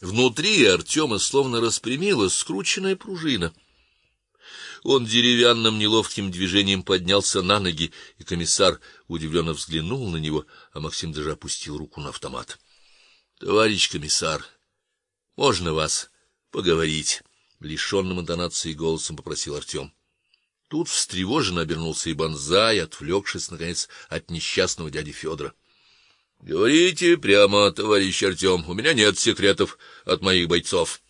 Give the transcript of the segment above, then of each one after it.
Внутри Артема словно распрямилась скрученная пружина. Он деревянным неловким движением поднялся на ноги, и комиссар удивленно взглянул на него, а Максим даже опустил руку на автомат. Товарищ комиссар, можно вас поговорить, лишенным интонации голосом попросил Артем. Тут встревоженно обернулся и Бонзай, отвлекшись наконец от несчастного дяди Федора. — Говорите прямо, товарищ Артем, у меня нет секретов от моих бойцов,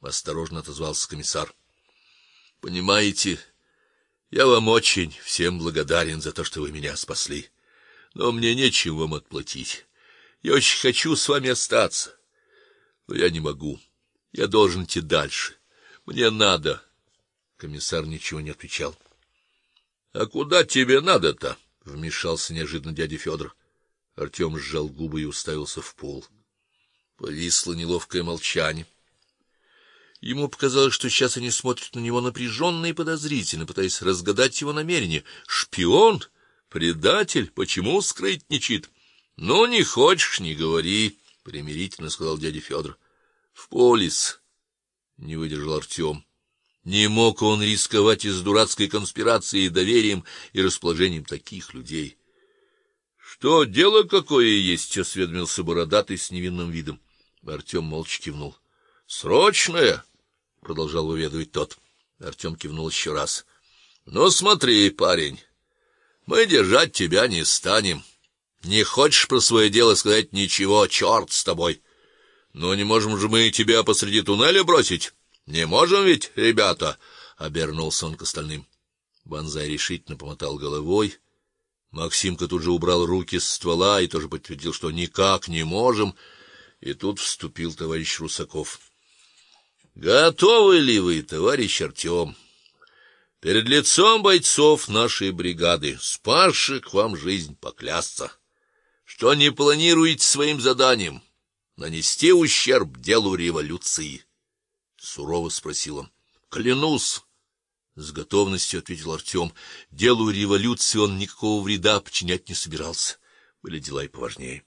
осторожно отозвался комиссар. Понимаете, я вам очень всем благодарен за то, что вы меня спасли. Но мне нечем вам отплатить. Я очень хочу с вами остаться, но я не могу. Я должен идти дальше. Мне надо. Комиссар ничего не отвечал. А куда тебе надо-то? вмешался неожиданно дядя Федор. Артем сжал губы и уставился в пол. Повисло неловкое молчание. Ему показалось, что сейчас они смотрят на него напряженно и подозрительно, пытаясь разгадать его намерения. Шпион, предатель, почему скрытничает? Ну не хочешь, не говори, примирительно сказал дядя Федор. В полис не выдержал Артем. Не мог он рисковать из дурацкой конспирации доверием и расположением таких людей. Что дело какое есть, осведомился бородатый с невинным видом. Артем молча кивнул. Срочное, продолжал выведывать тот. Артем кивнул еще раз. Ну смотри, парень, мы держать тебя не станем. Не хочешь про свое дело сказать ничего, черт с тобой. Но не можем же мы тебя посреди туннеля бросить. Не можем ведь, ребята, обернулся он к остальным. Банзай решительно помотал головой. Максимка тут же убрал руки с ствола и тоже подтвердил, что никак не можем. И тут вступил товарищ Русаков. Готовы ли вы, товарищ Артем? Перед лицом бойцов нашей бригады, спасших вам жизнь, поклясться, что не планируете своим заданием нанести ущерб делу революции сурово спросил он. Клянусь, с готовностью ответил Артем. Делу революции он никакого вреда причинять не собирался. Были дела и поважнее.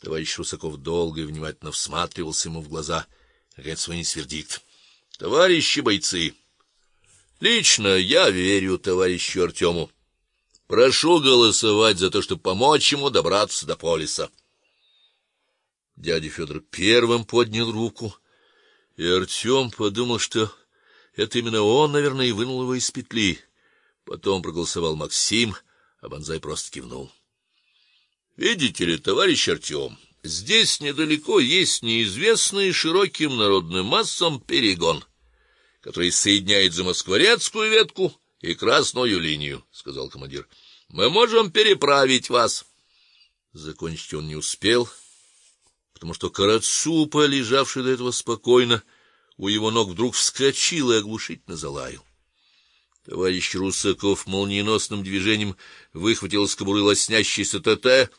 Товарищ Русаков долго и внимательно всматривался ему в глаза, наконец вынес вердикт. Товарищи бойцы, лично я верю товарищу Артему. Прошу голосовать за то, чтобы помочь ему добраться до полиса. Дядя Федор первым поднял руку, и Артем подумал, что это именно он, наверное, и вынул его из петли. Потом проголосовал Максим, а Бонзай просто кивнул. Видите ли, товарищ Артем, здесь недалеко есть неизвестный широким народным массам перегон, который соединяет замоскворецкую ветку и красную линию, сказал командир. Мы можем переправить вас. Закончить он не успел потому что Карацупа, лежавший до этого спокойно, у его ног вдруг вскочил и оглушительно залаял. Товарищ Русаков молниеносным движением выхватил из кобуры лоснящийся ТТ.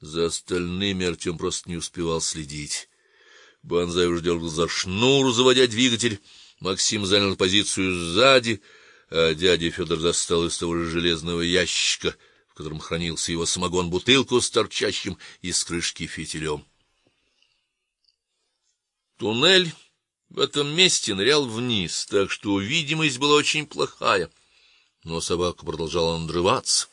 За остальными Артем просто не успевал следить. Банзай уже дергал за шнур, заводя двигатель. Максим занял позицию сзади, а дядя Федор достал из того же железного ящика, в котором хранился его самогон, бутылку с торчащим из крышки фитилем. Туннель в этом месте нырял вниз, так что видимость была очень плохая. Но собака продолжала надрываться.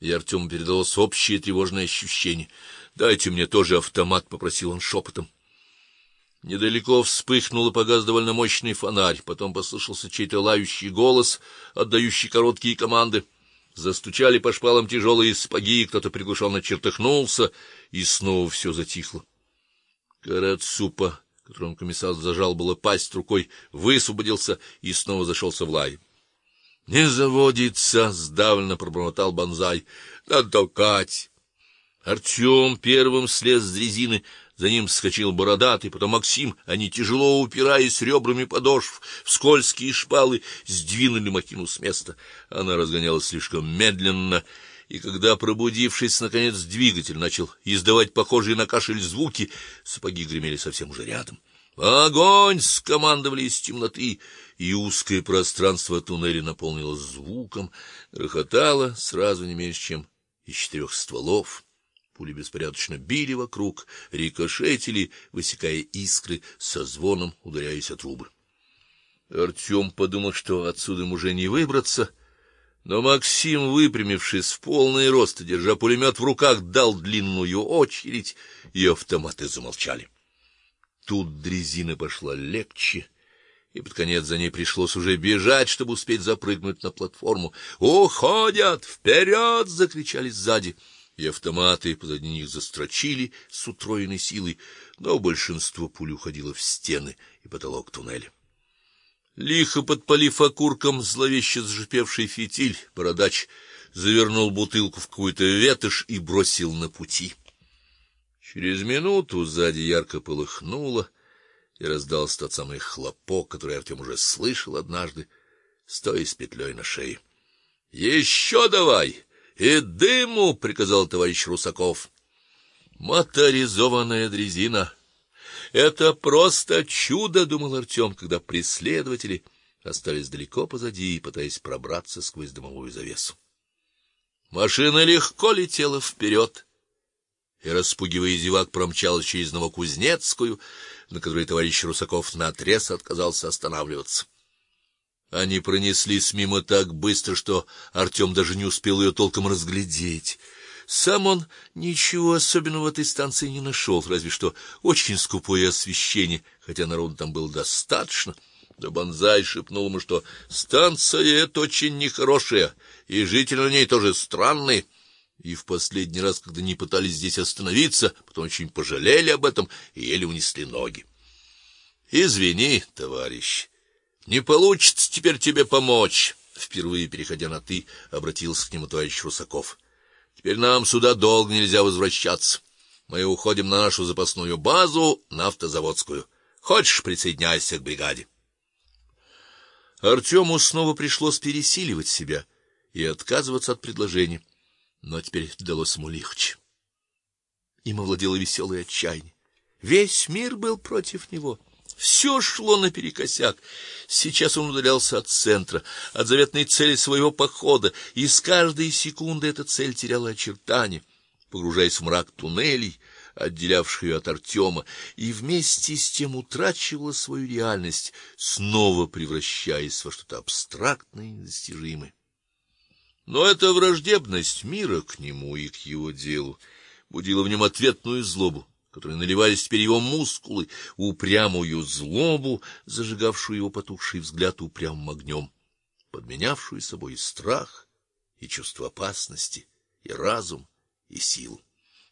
И Артему передалось общее тревожное ощущение. "Дайте мне тоже автомат", попросил он шепотом. Недалеко вспыхнул и погас довольно мощный фонарь, потом послышался чей-то лающий голос, отдающий короткие команды. Застучали по шпалам тяжелые сапоги, кто-то приглушенно чертыхнулся, и снова все затихло. Карацупа, которому комиссар зажал было пасть рукой, высвободился и снова зашелся в лай. Не заводится, сдавленно пробормотал Бонзай. Надо толкать. Артем первым слез с дрезины, за ним вскочил бородатый, потом Максим, они тяжело упираясь ребрами подошв в скользкие шпалы, сдвинули махину с места. Она разгонялась слишком медленно, и когда пробудившись наконец двигатель начал издавать похожие на кашель звуки, сапоги гремели совсем уже рядом. Огонь, скомандовали из темноты, и узкое пространство туннеля наполнилось звуком, грохотало сразу не меньше, чем из четырех стволов. Пули беспорядочно били вокруг, рикошетили, высекая искры, со звоном ударяясь о трубы. Артем подумал, что отсюда им уже не выбраться, но Максим, выпрямившись в полный рост, держа пулемет в руках, дал длинную очередь, и автоматы замолчали. Тут дрезина пошла легче, и под конец за ней пришлось уже бежать, чтобы успеть запрыгнуть на платформу. "Уходят! Вперед!» — закричали сзади. И автоматы позади них застрочили с утроенной силой, но большинство пуль уходило в стены и потолок туннеля. Лихо подпалив окурком зловеще зашипевший фитиль, бородач завернул бутылку в какую-то ветошь и бросил на пути. Через минуту сзади ярко полыхнуло, и раздался тот самый хлопок, который Артем уже слышал однажды, стоя с петлей на шее. «Еще давай! И дыму, приказал товарищ Русаков. Моторизованная дрезина это просто чудо, думал Артем, когда преследователи остались далеко позади, пытаясь пробраться сквозь дымовую завесу. Машина легко летела вперед, и распугивая зевак, промчалась через Новокузнецкую, на которой товарищ Русаков наотрез отказался останавливаться. Они пронеслись мимо так быстро, что Артем даже не успел ее толком разглядеть. Сам он ничего особенного в этой станции не нашел, разве что очень скупое освещение, хотя народу там было достаточно. Да Бонзай шепнул ему, что станция эта очень нехорошая, и жители на ней тоже странные. И в последний раз, когда не пытались здесь остановиться, потом очень пожалели об этом и еле унесли ноги. Извини, товарищ. Не получится теперь тебе помочь. Впервые переходя на ты, обратился к нему товарищ Русаков. Теперь нам сюда долго нельзя возвращаться. Мы уходим на нашу запасную базу, на автозаводскую. Хочешь, присоединяйся к бригаде. Артему снова пришлось пересиливать себя и отказываться от предложения, но теперь далось ему легче. Им овладело веселое отчаяние. Весь мир был против него. Все шло наперекосяк. Сейчас он удалялся от центра, от заветной цели своего похода, и с каждой секунды эта цель теряла очертания, погружаясь в мрак туннелей, отделявших ее от Артема, и вместе с тем утрачивала свою реальность, снова превращаясь во что-то абстрактное и недостижимое. Но эта враждебность мира к нему и к его делу будила в нем ответную злобу которые наливались теперь его мускулы, упрямую злобу, зажигавшую его потухший взгляд упрямым огнем, подменявшую собой и страх, и чувство опасности, и разум, и силу.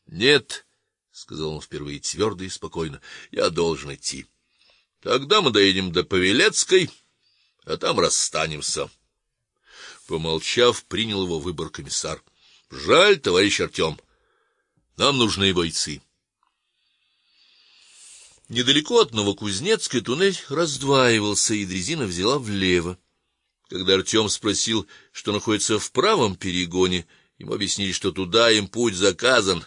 "Нет", сказал он впервые твердо и спокойно. "Я должен идти. Тогда мы доедем до Павелецкой, а там расстанемся". Помолчав, принял его выбор комиссар. "Жаль, товарищ Артем. Нам нужны бойцы". Недалеко от Новокузнецкой туннель раздваивался, и дрезина взяла влево. Когда Артем спросил, что находится в правом перегоне, ему объяснили, что туда им путь заказан.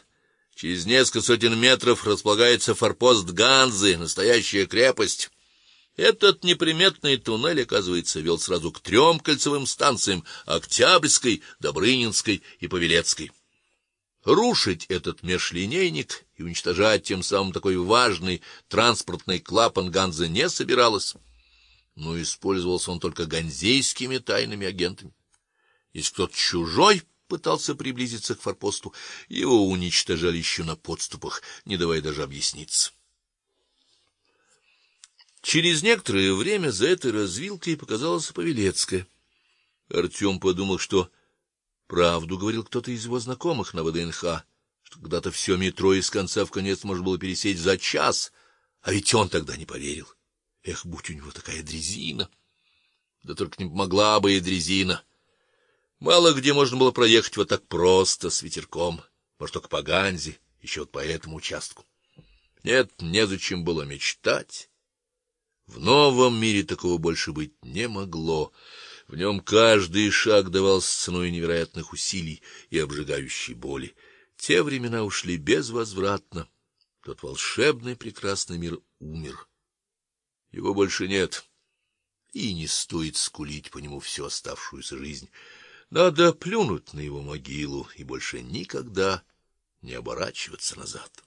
Через несколько сотен метров располагается форпост Ганзы, настоящая крепость. Этот неприметный туннель, оказывается, вел сразу к трем кольцевым станциям: Октябрьской, Добрынинской и Павелецкой. Рушить этот межлинейник и уничтожать тем самым такой важный транспортный клапан Ганза не собиралась, но использовался он только ганзейскими тайными агентами. Если кто-то чужой пытался приблизиться к форпосту, его уничтожали еще на подступах, не давая даже объясниться. Через некоторое время за этой развилкой показалась Павелецкая. Артем подумал, что Правду говорил кто-то из его знакомых на ВДНХ, когда-то все метро из конца в конец можно было пересечь за час, а ведь он тогда не поверил. Эх, будь у него такая дрезина. Да только не помогла бы и дрезина. Мало где можно было проехать вот так просто с ветерком, может только по Ганзе, еще вот по этому участку. Нет, незачем было мечтать. В новом мире такого больше быть не могло. В нем каждый шаг давался ценой невероятных усилий и обжигающей боли. Те времена ушли безвозвратно. Тот волшебный прекрасный мир умер. Его больше нет. И не стоит скулить по нему всю оставшуюся жизнь. Надо плюнуть на его могилу и больше никогда не оборачиваться назад.